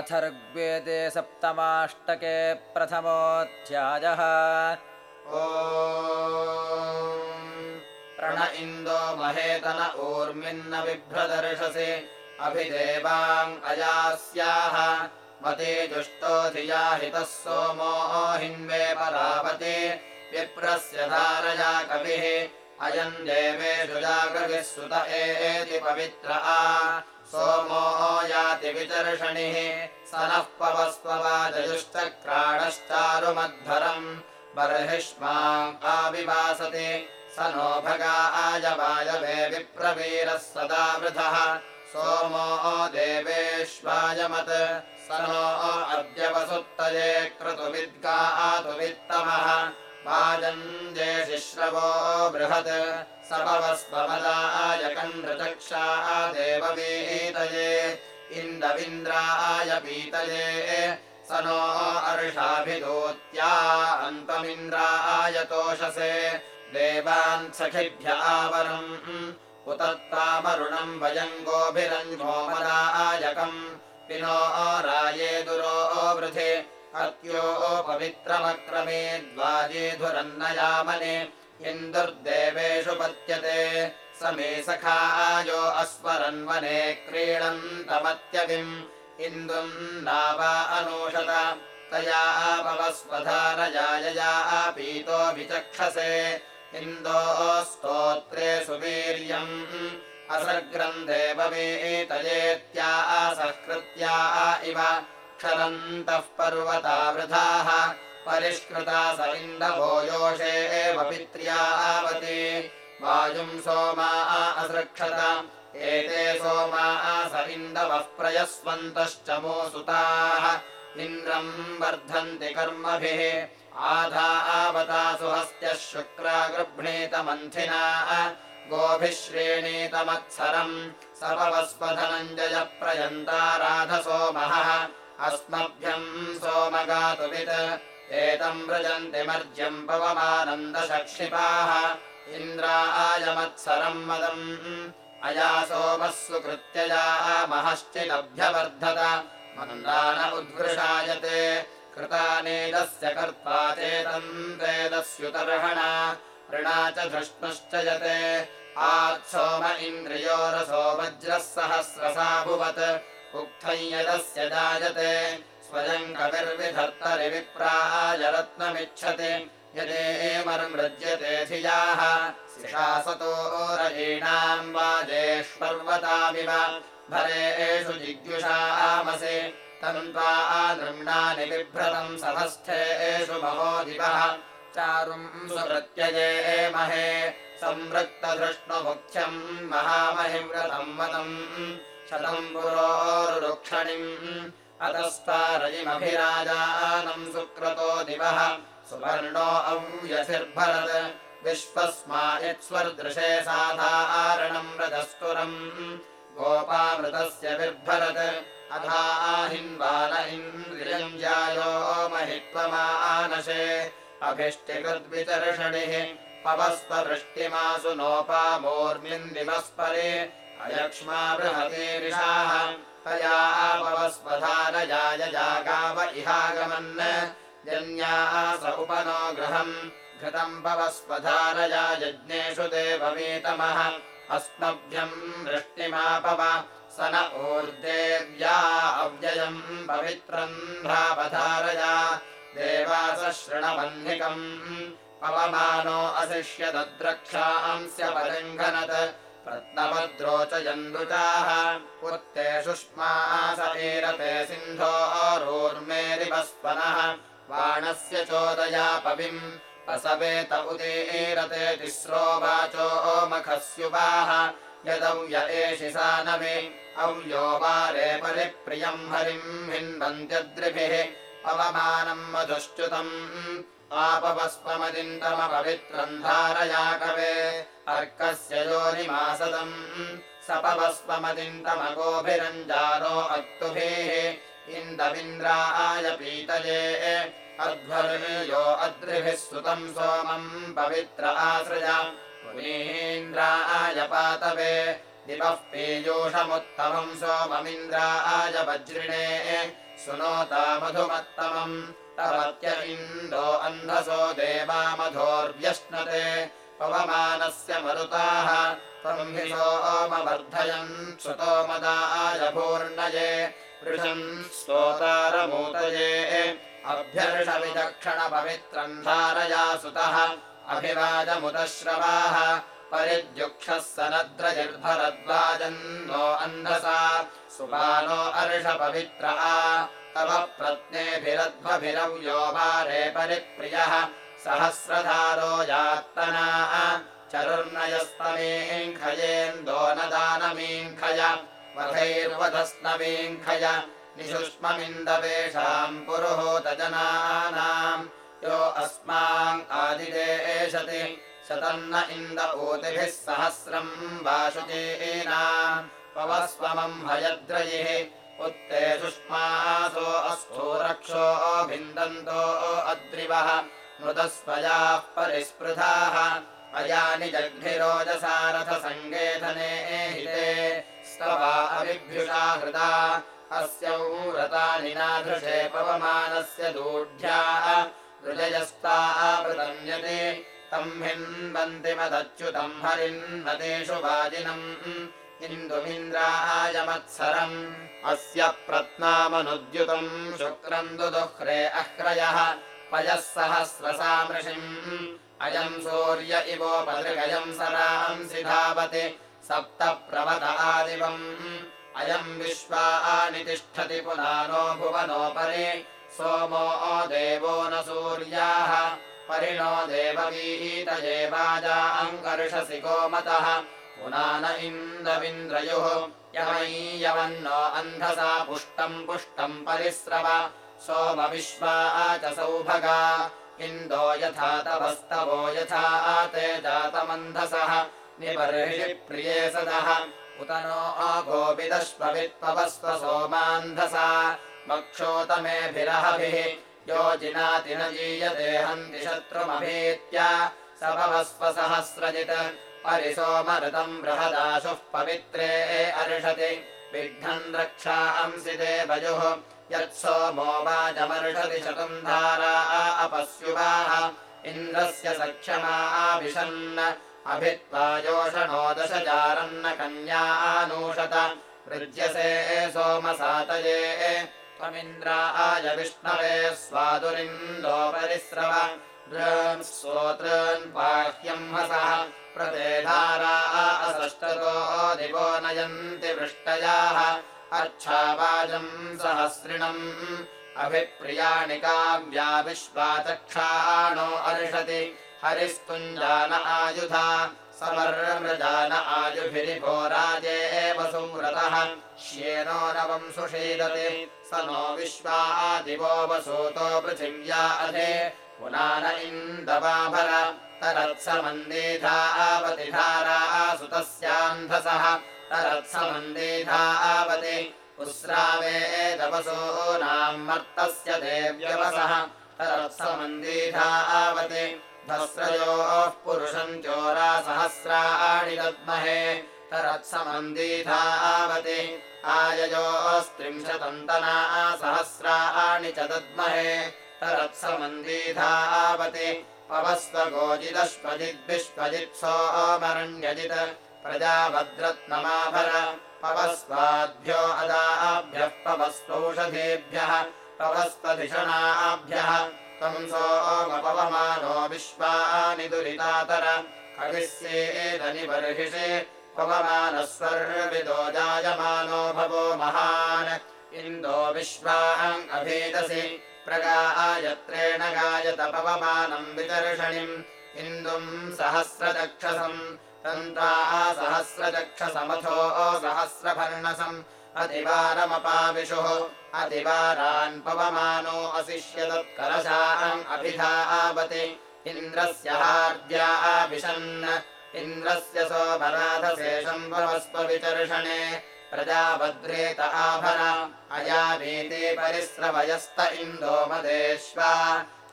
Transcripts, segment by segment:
अथर्ग्वेदे सप्तमाष्टके प्रथमोऽध्यायः। प्रण इन्दो महेतन ऊर्मिन्न बिभ्रदर्शसि अभिदेवाम् अयास्याः मते जुष्टोऽधिया हितः सोमो हिन्वे परापते विप्रस्य धारया कविः अयम् देवेषु जागृभिः सुत एति पवित्र सोमो याति विचर्षणिः। स नः पवस्ववाजयुश्चक्राणश्चारुमध्वरम् बर्हिष्माम् आविवासति स नो भगा आयवायवे विप्रवीरः सदा वृथः सोमो देवेष्वायमत् स नो अद्य वसुत्तये क्रतुविद्गा आतुवित्तमः वाजन्देशिश्रवो बृहत्। सपवस्वमदाय कण्डचक्षा देववीतये। इन्दविन्द्राय पीतये। स नो अर्षाभिदूत्या अन्तमिन्द्राय तोषसे। देवान् सखिभ्य आवरम्। उतत्तामरुणम् वयम् गोभिरञ्जोमदायकम्। पिनो राये दुरो वृधे अत्यो पवित्रमक्रमे द्वाजेधुरन्नयामने इन्दुर्देवेषु पत्यते। स मे सखायो अस्वरन्वने क्रीडन्तमत्यविम् इन्दुम् नावा अनूषत। तया पवस्वधारजायया पीतोऽभिचक्षसे इन्दो स्तोत्रे सुवीर्यम्। असर्ग्रम् देववीतयेत्या असकृत्या इव क्षरन्तः पर्वतावृथाः परिष्कृता स इन्दवो योषे एव पित्र्यावति वायुम् सोमा असृक्षत एते सोमा स इन्दवः प्रयस्वन्तश्च मोसुताः। इन्द्रम् वर्धन्ति कर्मभिः आधा आवतासु हस्त्यः शुक्रा गृह्णीतमन्थिना। गोभिः श्रेणीतमत्सरम् सपवस्वधनञ्जय प्रयन्ताराधसोमः अस्मभ्यम् सोमगातुवित् एतम् व्रजन्ति मर्ज्यम् पवमानन्दशक्षिपाः। इन्द्रायमत्सरम् मदम्। अया सोमः सुकृत्यया महश्चिदभ्यवर्धत। मन्दान उद्वृषायते। कृतानेदस्य कर्ता चेतम् वेदस्युतर्हणा। ऋणा च धृष्णुश्च यते आत्सोम इन्द्रियोरसो वज्रः सहस्रसाभुवत् उक्थम् यदस्य जायते। स्वयम् कविर्विधर्तरि विप्राय रत्नमिच्छति यदेमर्मृज्यते धियाः शिशासतो रयीणाम् वाजेष्पर्वतामिव। भरेषु जिज्ञुषामसि तन्त्वा नृम्णानि बिभ्रतम् सहस्थेषु महोदिवः। चारुम् सुप्रत्ययेमहे संवृक्तधृष्णुमुख्यम् महामहिव्रतम् वदम् शतम् पुरोरुक्षणिम् अतस्तारयिमभिराजानम् सुक्रतो दिवः। सुवर्णो औयसिर्भरत् विश्वस्मा यत्स्वर्दृशे साधारणम् रजस्तुरम्। गोपामृतस्य बिर्भरत् अधाहिन्वान इन्द्रियम् ज्यायो महित्वमानशे अभिष्टिकृद्विचर्षणिः पवस्ववृष्टिमासु नोपामोर्मिन्दिवस्परे अयक्ष्मा बृहतीरिषाः तया पवस्वधारयाय जागाव इहागमन्। जन्याः स उपनो गृहम्। घृतम् पवस्वधारया यज्ञेषु देववीतमः अस्मभ्यम् वृष्टिमापव। स न ऊर्देव्या अव्ययम् पवित्रम् भ्रापधारया देवास शृणवह्निकम् पवमानो अशिष्यदद्रक्षांस्य परिङ्घनत् रत्नभद्रोचयन्दुताः उत्ते शुष्मास ईरते सिन्धोरोर्मेरिवस्वनः बाणस्य चोदया पविम्। पसवेत उदीरते तिस्रो वाचो मखस्युवाः यदौ य एषि सा नवे अव्यो वारे परिप्रियम् हरिम् हिन्वन्त्यद्रिभिः पवमानम् मधुश्च्युतम् आपवस्वमदिन्दमपवित्रम् धारया कवे अर्कस्य योनिमासदम् सपवस्वमदिन्दमगोभिरञ्जारो अक्तुभिः इन्दविन्द्राय पीतये अध्वर्यो अद्रिभिः सुतम् सोमम् पवित्र आसृज पुनीन्द्राय पातवे दिवः पीयूषमुत्तमम् सोममिन्द्राय वज्रिणे सुनोता मधुमत्तमम् तवत्य इन्दो अन्धसो देवामधोर्व्यश्नते पवमानस्य मरुताः त्वम् हि सोमवर्धयन् सुतो मदाय भूर्णये वृषन् स्तोतारमूतये अभ्यर्षविदक्षणपवित्रम् धारया सुतः अभिवादमुदश्रवाः परिद्युक्षः सनद्रजिर्भरद्वाजन्नो अन्धसा सुबानो अर्षपवित्र आ तव प्रत्नेभिरध्वभिरव्यो वारे परिप्रियः। सहस्रधारो यात्तनाः। चरुर्नयस्तमीङ्खयेन्दो न दानमीङ्खय वधैर्वधस्नमीङ्खय निशुष्ममिन्दवेषाम् पुरुहूतजनानाम्। यो अस्माम् आदिदेशति। शतन्न इन्द ऊतिभिः सहस्रम् वाशुचीनाम् पवस्वमम् हयद्रयिः उत्ते सुष्मासो अस्थूरक्षो भिन्दन्तो अद्रिवः मृतस्वयाः परिस्पृधाः हिते स्तवा अविभ्युषा हृदा। अस्यौरतानि नाधृषे पवमानस्य दूढ्याः। हृदयस्तावृतन्यते तम् हिन्वन्ति मदच्युतम् हरिन्नदेषु वाजिनम् इन्दुमिन्द्रायमत्सरम् अस्य प्रत्नामनुद्युतम् शुक्रम् दुदुह्रे अह्रयः पयः सहस्रसामृषिम् अयम् सूर्य इवोपदृगयम् सरांसि धावति सप्त प्रवत आदिवम्। अयम् विश्वानि तिष्ठति पुनानो भुवनोपरि। सोमो देवो न सूर्याः। परिणो देववीतये वाजाङ्कर्षसि गोमतः पुनान इन्दविन्द्रयुः यमय्यवन्नो अन्धसा पुष्टम् पुष्टम् परिस्रव सोमविश्वा च सौभगा। इन्दो यथा तवस्तवो यथा ते जातमन्धसः निबर्हि प्रिये सदः। उत नो गोपिदश्ववित्पवस्व सोमान्धसा मक्षोतमेभिरहभिः योजिनाति न जीयते हन्ति शत्रुमभीत्य। स भवस्व सहस्रजित् परिसोमऋतम् बृहदाशुः पवित्रे अर्षति। विघ्नम् रक्षांसि देवयुः। यत्सोमो वाजमर्षति शतम् धारा अपस्युवाः। इन्द्रस्य सख्यमाभिषन् अभित्वा योषणो दशचारन्न कन्यानूषत वृज्यसे सोमसातये त्वमिन्द्राय विष्णवे स्वादुरिन्दो परिस्रव। स्तोत्रन् बाह्यम् हसः प्रदेधारा असष्टतो दिवो नयन्ति वृष्टयाः अच्छावाजम् सहस्रिणम्। अभिप्रियाणि काव्या विश्वाचक्षाणो अर्षति। हरिस्तुञ्जान आयुधा समर्मृजान आयुभिरिभो राजे एव श्येनो नवम् सुषीदति। स नो विश्वादिवो वसूतो पृथिव्या अधे। पुनान इन्दवाभर। तरत्समन्दीधावति धारा सुतस्यान्धसः। तरत्समन्दीधावति पुस्रावेदवसूनाम् मर्तस्य देव्यवसः। तरत्समन्दीधावति भस्रयोः पुरुषम् चोरासहस्राणि दद्महे तरत्समन्दीधावति आययोस्त्रिंशतन्तना सहस्राणि च दद्महे तरत्समन्दीधावति पवस्वगोजिदश्वजिद्विश्वजित्सोमरण्यजित् प्रजावद्रत्नमाभर पवस्वाभ्यो अदाभ्यः पवस्वौषधेभ्यः पवस्वधिषणाभ्यः त्वम् सोमपवमानो विश्वानि दुरितातर। कविस्येदनिबर्हिषे पवमानस्वर्विदो जायमानो भवो महान्। इन्दो विश्वाम् अभेदसि प्रगायत्रेण गायत पवमानम् विदर्शनिम् इन्दुम् सहस्रचक्षसम् तन्त्रा सहस्रचक्षसमथो सहस्रभर्णसम् अतिवारमपाविशुः। अतिवारान् पवमानो अशिष्यतत्कलशाम् अभिधावति इन्द्रस्य हार्द्या आविशन् इन्द्रस्य सोमराधशेषम् भवस्वविचर्षणे प्रजावद्रेत आभर। अयावीते परिस्रवयस्त इन्दो मदेष्वा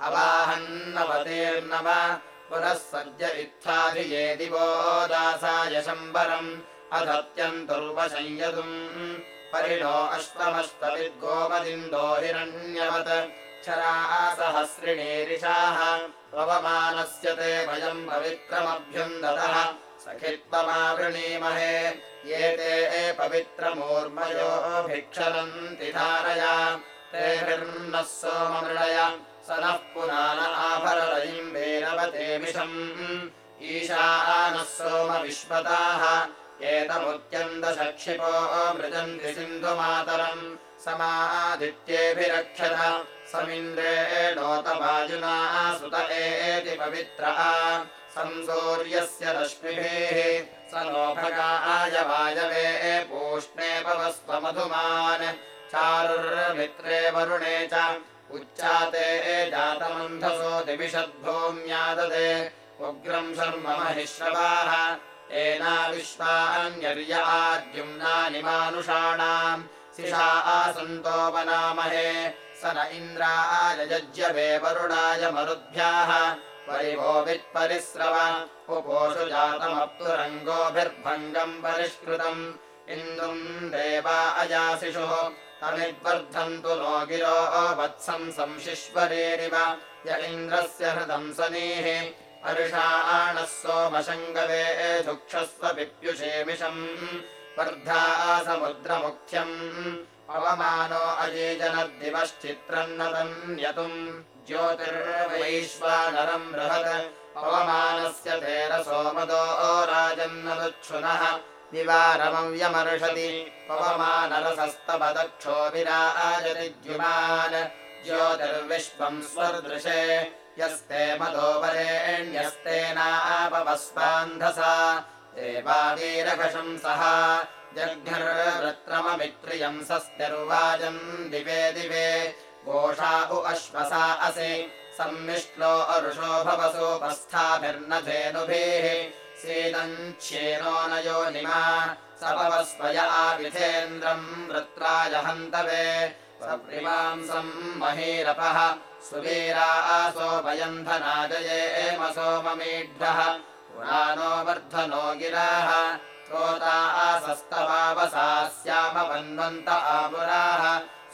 अवाहन्नवतीर्नव। पुनः सद्य इत्थाभिये दिवो दासाय शम्बरम् अधत्यन्तुर्वशंयतुम् परिणो अश्वमश्वविद्गोमदिन्दो हिरण्यवत्। क्षरा पवमानस्य ते वयम् पवित्रमभ्युन्दतः सखित्वमावृणीमहे ये ते पवित्रमूर्मयो भिक्षरन्ति धारया। तेभिर्नः सोममृळय स नः पुनान आभररयिम् विषम् ईशानः सोम एतमुत्यन्तशक्षिपो मृजन्ति सिन्धुमातरम् समादित्येभिरक्षत समिन्द्रेणोतवायुना सुत एति पवित्रः संसूर्यस्य रश्मिभिः स नोभगाय वायवे पूष्णे पवस्त्वमधुमान् चारुर्मित्रे वरुणे च उच्चाते जातमन्धसो दिविषद्भूम्याददे उग्रम् शर्म महिश्रवाः एना आद्युम्नानि मानुषाणाम्। सिषा आसन्तो वनामहे स न इन्द्राय यज्यवे वरुणाय मरुद्भ्याः। परिवो वित्परिस्रव उपोषु जातमप्तुरङ्गोभिर्भङ्गम् परिष्कृतम्। इन्दुम् देवा अजासिषुः तमिद्वर्धन्तु नो गिरो वत्सम् संशिश्वरेरिव। य इन्द्रस्य हृदम् सनीः अर्षाणः सोमशङ्गवे धुक्षस्व विप्युषेमिषम् वर्धा समुद्रमुख्यम् पवमानो अजीजनद्दिवश्चित्रन्नतन्यतुम् ज्योतिर्वैश्वानरम् बृहत् पवमानस्य तेरसोमदो राजन्नदुच्छुनः निवारमव्यमर्षति पवमानरसस्तपदक्षो विराजति द्युमान् ज्योतिर्विश्वम् स्वदृशे यस्ते मदोपरेण्यस्तेनापवस्वान्धसा देवावीरघशंसः जग्निर्वृत्रममित्रियम् सस्तिर्वाजम् दिवे दिवे। घोषा अश्वसा असि। सम्मिश्लो अरुषो भवसोपस्थाभिर्न धेनुभिः। सीदञ्छेनो न योनिमा सपवस्वय आविधेन्द्रम् वृत्राय हन्तवे। सप्रिमांसम् महीरपः सुवीरा सोपयन्धनाजये एम सोममीढ्रः पुराणो वर्धनो गिराः। त्रोता आसस्तवावसास्यामवन्वन्त आपुराः।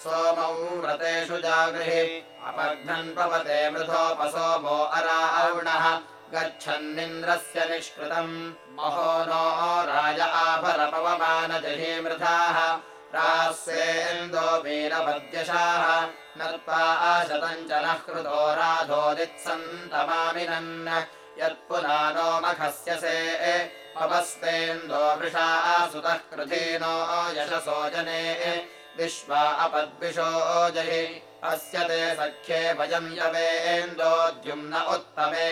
सोमौ व्रतेषु जागृहि। अपघ्नन् पवते मृधोपसोमो अरावणः। गच्छन्निन्द्रस्य निष्कृतम्। महो नो राज आभरपवमानजहि मृधाः रास्येन्दो वीरवद्यशाः नत्वा आशतम् च नः कृतो राधोदित्सन्तमामिनन्। यत्पुनानो मखस्य से पवस्तेन्दो वृषा सुतः कृधीनो यशसो जने। विश्वा अपद्विषो जहि अस्य ते सख्ये वयम् यवेन्दोद्युम्न उत्तमे।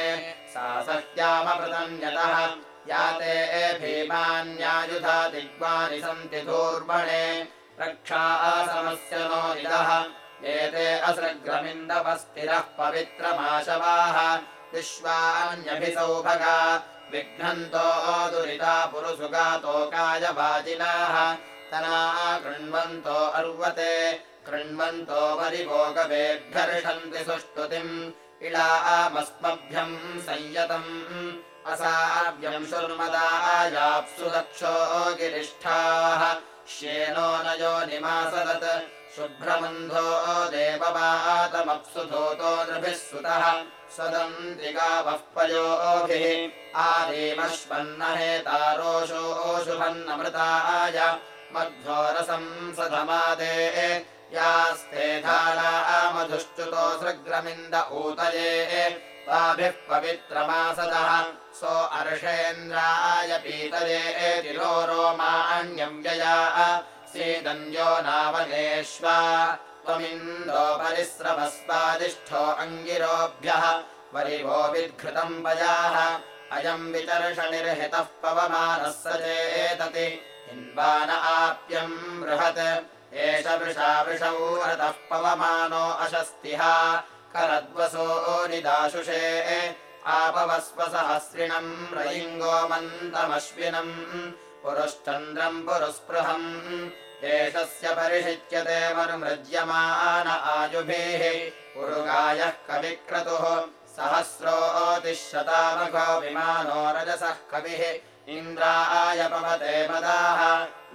सा सह्यामपृतन्यतः या ते भीमान्यायुधा दिग्वानि सन्ति धूर्मणे। रक्षा समस्य नो निदः। एते असृग्रमिन्दवस्तिरः पवित्रमाशवाः। विश्वान्यभिसौभगा विघ्नन्तो दुरिता पुरुषुगातोकायवाजिनाः तना कृण्वन्तो अर्वते कृण्वन्तो वरिभोगवेभ्यर्षन्ति सुष्टुतिम् इळामस्मभ्यम् संयतम्। असाव्यम् शुर्मदायाप्सु दक्षो गिरिष्ठाः श्येनो न यो निमासदत् शुभ्रमन्धो देववातमप्सु धूतो नृभिः सुतः स्वदन्तिकावः पयोभिः। आदेमश्वन्नहेतारोषोऽशुभन्नमृताय मध्वोरसम् सधमादे यास्ते धारामधुश्च्युतो सृग्रमिन्द ऊतये ताभिः पवित्रमासदः सो अर्षेन्द्राय पीतये तिलो रोमाण्यम् व्यया सीदन्यो नावनेष्वा त्वमिन्दो परिस्रवस्वादिष्ठो अङ्गिरोभ्यः वरिवो विद्घृतम् पयाः अयम् वितर्षनिर्हितः पवमानः स चेतति हिन्वान आप्यम् बृहत्। एष वृषा वृषौ रतः पवमानो अशस्तिः। करद्वसो निदाशुषे। आपवस्व सहस्रिणम् रयिङ्गो मन्दमश्विनम्। पुरुश्चन्द्रम् पुरुस्पृहम्। एषस्य परिषिच्यते मनुमृज्यमान आयुभिः। पुरुगायः कविक्रतुः। सहस्रोतिशतामघो विमानो रजसः कविः इन्द्राय पवते मदाः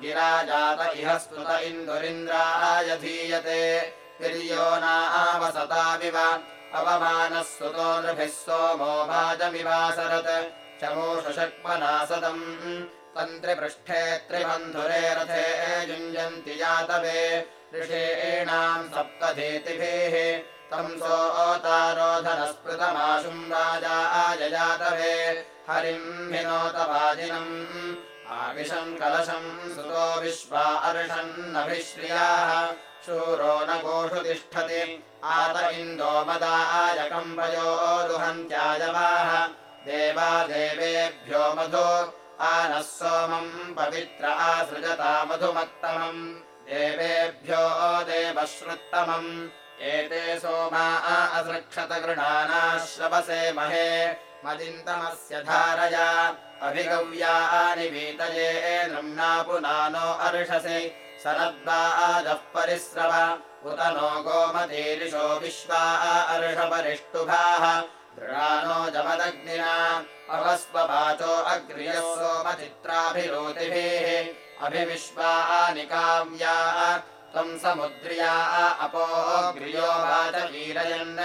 गिरा जात इह स्तुत इन्दुरिन्द्राय धीयते। तिर्यो नावसतामिव अवमानः सुतो नृभिः सोमो भाजमिवासरत् चमोषक्मनासदम् तन्त्रिपृष्ठे त्रिबन्धुरे रथे युञ्जन्ति यातवे। ऋषीणाम् सप्तधीतिभिः तम् सोऽतारोधनस्पृतमाशुम् राजाय जातवे हरिम् विनोतवाजिनम् आविशम् कलशम् सुतो विश्वा अर्षन्नभिश्रियाः शूरो न गोषु तिष्ठति आत इन्दो मदाय कम्पयो दुहन्त्यायवाः देवा देवेभ्यो मधु आनः सोमम् पवित्र आसृजता मधुमत्तमम्। देवेभ्यो देवश्रुत्तमम् एते सोमा असृक्षत गृणाना श्रवसे महे। मदिन्तमस्य धारया। अभिगव्यानि वीतये नृम्ना पुनानो अर्षसि। सनद्वाजः परिस्रव। उत नो गोमतीरिषो विश्वा अर्षपरिष्टुभाः। दृढानो जमदग्निना। अवस्वपाचो अग्र्यः सोमचित्राभिरोतिभिः। अभिविश्वानि काव्या त्वम् समुद्र्या अपोग्र्यो वाचवीरयन्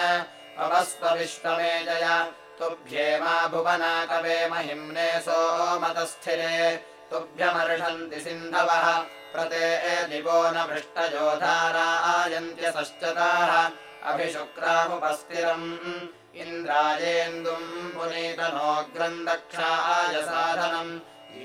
अवस्वविश्वमेजय तुभ्येमा भुवना कवे महिम्ने सोमतस्थिरे। तुभ्यमर्षन्ति सिन्धवः। प्रते दिवो न भृष्टयोधारायन्त्यसश्चताः अभिशुक्रामुपस्थिरम्। इन्द्रायेन्दुम् पुनीतनोऽग्रम् दक्षाय साधनम्।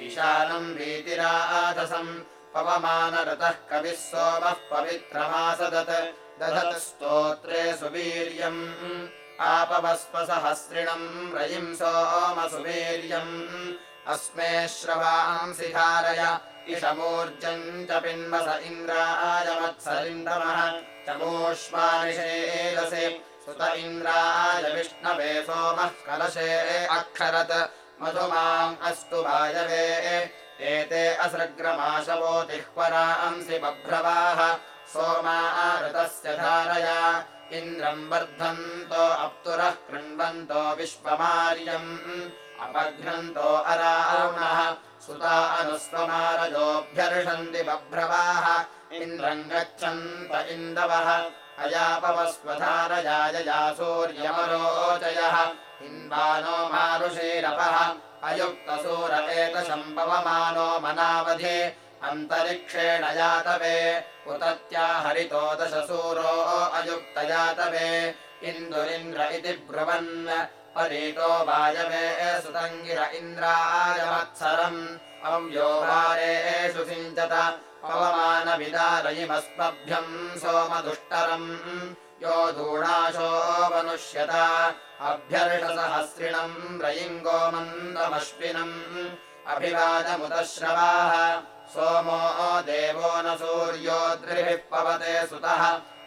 ईशानम् वीतिराधसम् पवमानरतः कविः सोमः पवित्रमासदत्। दधत् स्तोत्रे सुवीर्यम्। आपवस्वसहस्रिणम् रयिम् सोमसुवीर्यम् अस्मे श्रवांसि धारय इषमूर्जम् च पिन्वस इन्द्राय मत्सरिन्दमः चमूष्मानिषेलसि सुत इन्द्राय विष्णवे सोमः कलशे अक्षरत्। मधुमाम् अस्तु वायवे एते असृग्रमाशवोतिह्वरांसि बभ्रवाः सोमाऋतस्य धारया। इन्द्रम् वर्धन्तो अप्तुरः कृण्वन्तो विश्वमार्यम्। अपघ्नन्तो अरावणः सुता अनुस्वमारजोऽभ्यर्षन्ति बभ्रवाः। इन्द्रम् गच्छन्त इन्दवः अयापवस्वधारयायया सूर्यमरोचयः। इन्वानो मारुषीरपः अयुक्तसूर एतशम्पवमानो मनावधि अन्तरिक्षेण यातवे उतत्या हरितो दशसूरो अयुक्तयातवे इन्दुरिन्द्र इति ब्रुवन् परीतो वायवे सुतङ्गिर इन्द्रायमत्सरम् अव्यो वारेषु सिञ्चत पवमानविदारयिमस्मभ्यम् सोमदुष्टरम्। यो धूणाशो मनुष्यत अभ्यर्षसहस्रिणम् रयिङ्गोमन्दमश्विनम् अभिवादमुदश्रवाः सोमो देवो न सूर्यो द्रिभिः पवते सुतः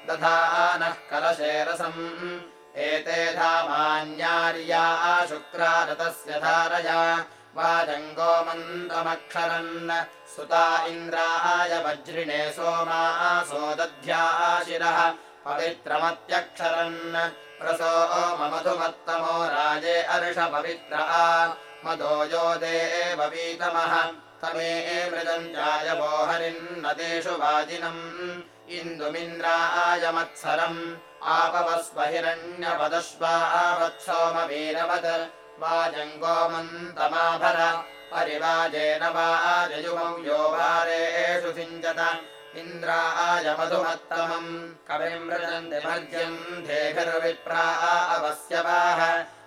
दधा नः कलशेरसम् एते धामान्यार्या शुक्रारतस्य धारया। वाजङ्गोमन्दमक्षरन् सुता इन्द्राय वज्रिणे सोमा सोदध्याशिरः। पवित्रमत्यक्षरन्। प्रसो मधुमत्तमो राजे अर्ष पवित्र। मदो यो देव वीतमः तमे मृदञ्जाय वो हरिन्नदेषु वाजिनम् इन्दुमिन्द्राय मत्सरम् आपवस्व हिरण्यपदश्वावत्सोमवीरवत् वाजङ्गोमन्तमाभर। परिवाजेन वाजयुमौ यो वारेषु सिञ्चत। इन्द्राय मधुमत्तमम् कविम् मृजन्ति धेभिर्विप्रा अवस्यवाः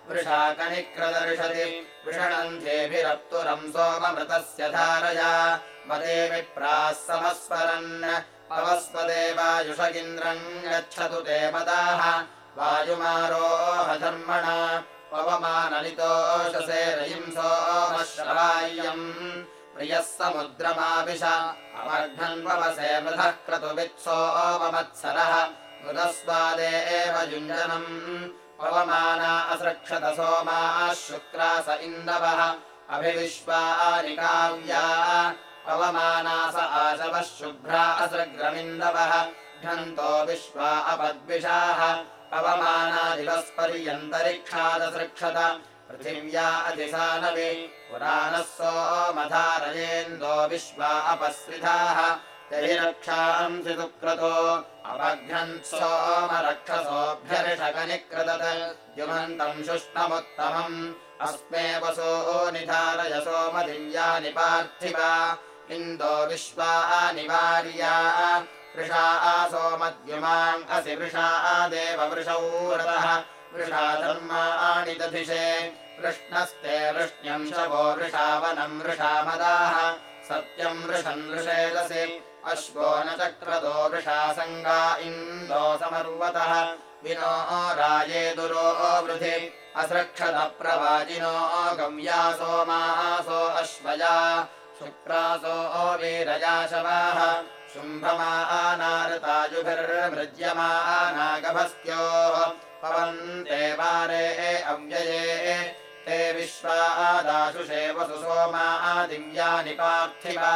वृषाकनिक्रदर्शति वृषणन्धेभिरप्तुरम् सोममृतस्य धारया। मदे विप्राः समस्वरन्। पवस्वदेवायुषगिन्द्रम् गच्छतु ते मदाः। वायुमारोह धर्मणा। पवमानलितोषसे रयिम् सोमश्रवाय्यम् प्रियः समुद्रमाविश। अवर्धन्वसे मृधः क्रतुवित्सोमत्सरः मृदस्वादे एव युञ्जनम् पवमाना असृक्षत सोमाः शुक्रास इन्दवः। अभिविश्वानि काव्या पवमाना स आशवः शुभ्रा असृग्रमिन्दवः। घ्नन्तो विश्वा अपद्विषाः। पवमानादिवस्पर्यन्तरिक्षादसृक्षत पृथिव्या अधिसानवि। पुराणः सोमधारयेन्दो विश्वा अपस्विधाः तैरक्षांसि सुक्रतो अवघ्नन् सोमरक्षसोऽभ्यर्षकनिक्रदत्। युमन्तम् शुष्णमुत्तमम्। अस्मे वसो निधारय सोमदिव्यानि पार्थिवा। इन्दो विश्वा निवार्या। वृषा सोमद्युमाम् असि वृषा देववृषौ रथः वृषा धर्माणि दधिषे। वृष्णस्ते वृष्ण्यम् शवो वृषावनम् वृषामदाः। सत्यम् वृषन् वृषेदसि अश्वो न चक्रदो वृषा सङ्गा इन्दो समर्वतः। विनो राये दुरो वृधि। असृक्षतप्रवाजिनो गम्यासो मासो अश्वया। शुक्रासो वीरया शवाः। शुम्भमानारतायुभिर्मृज्यमानागभस्त्योः पवन्ते वारे अव्यये ते विश्वा आदाशुषे वसु सोमा दिव्यानि पार्थिवा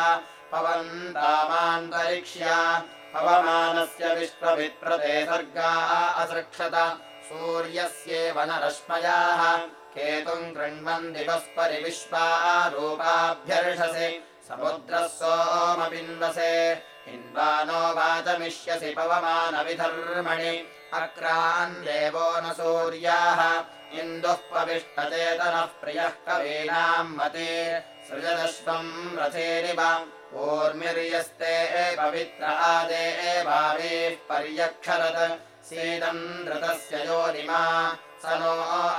पवन्तामान्तरिक्ष्या पवमानस्य विश्वविप्रते सर्गा असृक्षत सूर्यस्येव न रश्मयाः केतुम् कृण्वन् दिवस्परि विश्वा रूपाभ्यर्षसि समुद्रः सोमपिन्वसे हिन्वानो वाचमिष्यसि पवमानविधर्मणि अक्रान् देवो न सूर्याः इन्दुः पविष्टचेतनः प्रियः कवीनाम् मते। सृजदश्वम् रथेरिव। ऊर्मिर्यस्ते पवित्र आदे एवावीः पर्यक्षरत्। सीदम् धृतस्य योनिमा स नो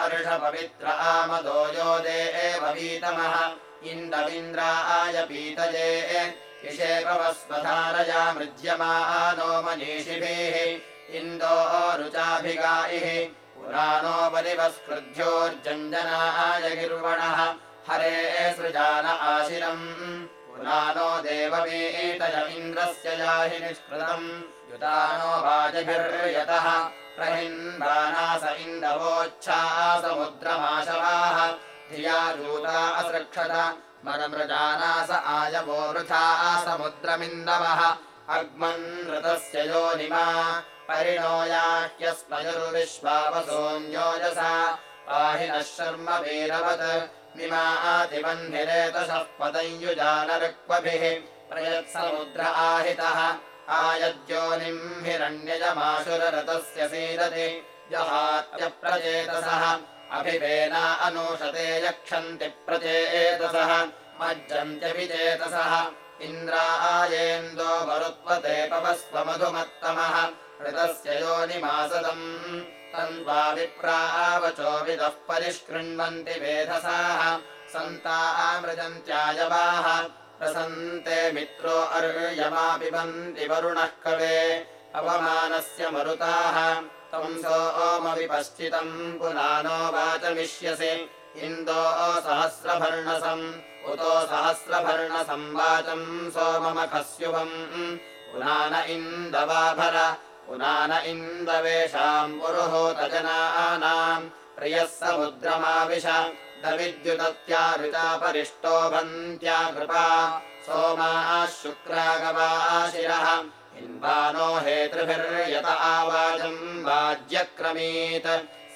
अर्षपवित्र आमदो यो दे एव वीतमः इन्दविन्द्राय पीतये इषेपवस्वधारया मृज्यमानो मनीषिभिः। इन्दो रुचाभिगायिः पुराणो बलिवस्कृध्योर्जञ्जनाय गिर्वणः। हरे सृजान आशिरम्। पुराणो देववीतय इन्द्रस्य याहि निष्कृतम्। युतानो वाजभिर्यतः। प्रहिन्वानास इन्दवोच्छा समुद्रमाशवाः धिया दूता असृक्षत। मनमृजानास आयवो वृथा समुद्रमिन्दवः। अग्मन् ऋतस्य योनिमा परिणो याह्यस्मयुर्विश्वावसोऽन्योजसा पाहि नः शर्म वीरवत् मिमातिवह्निरेतशः पदयुजानरुक्वभिः प्रयत्समुद्र आहितः। आयद्योनिम् हिरण्यजमाशुररतस्य सीदति। जहात्यप्रचेतसः। अभिवेना अनूषते यक्षन्ति प्रचेतसः। मज्जन्त्यपि चेतसः। इन्द्रायेन्दो मरुत्वते पवस्व मधुमत्तमः ऋतस्य योनिमासदम्। तन्वा विप्रावचो विदः परिष्कृण्वन्ति वेधसाः। सन्तामृजन्त्यायवाः प्रसन्ते मित्रो अर्यमा पिबन्ति वरुणः कवे। अवमानस्य मरुताः। तम् सोमविपश्चितम् पुनानो वाचमिष्यसि। इन्दो सहस्रभर्णसम्। उतो सहस्रभर्णसम् वाचम् सोममखस्युवम्। पुनान इन्दवाभर पुनान इन्दवेषाम् पुरुहूतजनानाम् प्रियः समुद्रमाविश दविद्युतत्या ऋचापरिष्टो भन्त्या कृपा। सोमाः शुक्रागवाशिरः हिन्वानो हेतृभिर्यत आवाजम् वाज्यक्रमीत्।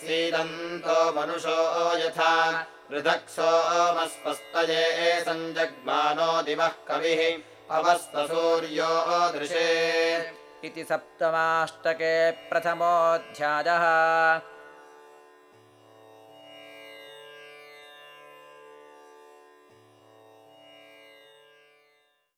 सीदन्तो मनुषो यथा। पृथक् सोमस्पस्तये सञ्जग्मानो दिवः कविः। पवस्तसूर्यो दृशे इति सप्तमाष्टके प्रथमोऽध्यायः